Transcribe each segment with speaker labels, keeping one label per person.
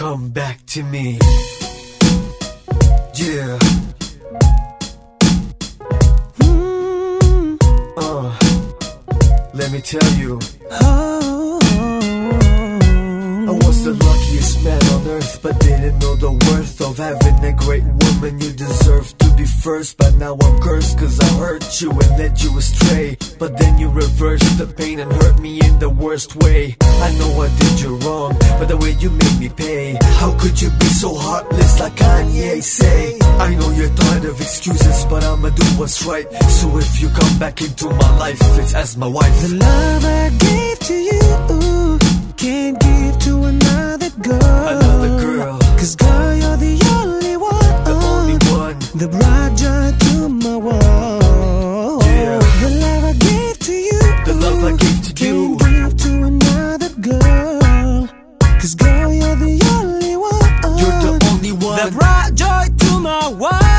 Speaker 1: come back to me. Yeah. Uh, let me tell you, I was the luckiest man on earth, but didn't know the worth of having a great woman. You deserve be first, but now I'm cursed cause I hurt you and led you astray. But then you reversed the pain and hurt me in the worst way. I know I did you wrong, but the way you made me pay. How could you be so heartless like Kanye say? I know you're tired of excuses, but I'ma do what's right. So if you come back into my life, it's as my wife.
Speaker 2: The love I gave to you can't give to another girl.
Speaker 1: Another girl.
Speaker 2: Cause girl, The bright joy to my world.
Speaker 1: Yeah.
Speaker 2: The love I gave to you.
Speaker 1: The love I gave to you.
Speaker 2: Can't give to another girl. Cause girl, you're the only one.
Speaker 1: You're the only one.
Speaker 2: The bright joy to my world.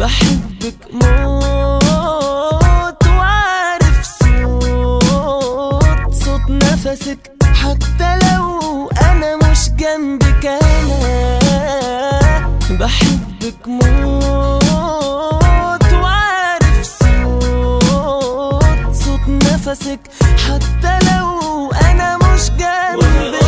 Speaker 2: بحبك موت وعارف صوت صوت نفسك حتى لو أنا مش جنبك أنا. بحبك موت وعارف صوت صوت نفسك حتى لو أنا مش جنبك.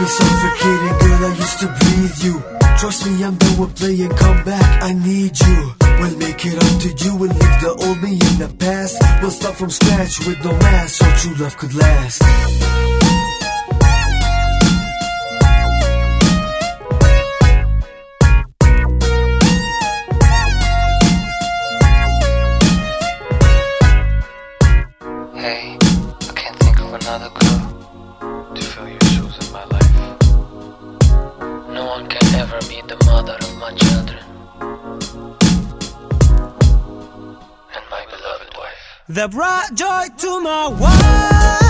Speaker 1: Me suffocating, girl. I used to breathe you. Trust me, I'm done with playing. Come back, I need you. We'll make it up to you and leave the old me in the past. We'll start from scratch with no mask, so true love could last.
Speaker 3: Wife.
Speaker 2: brought joy to my world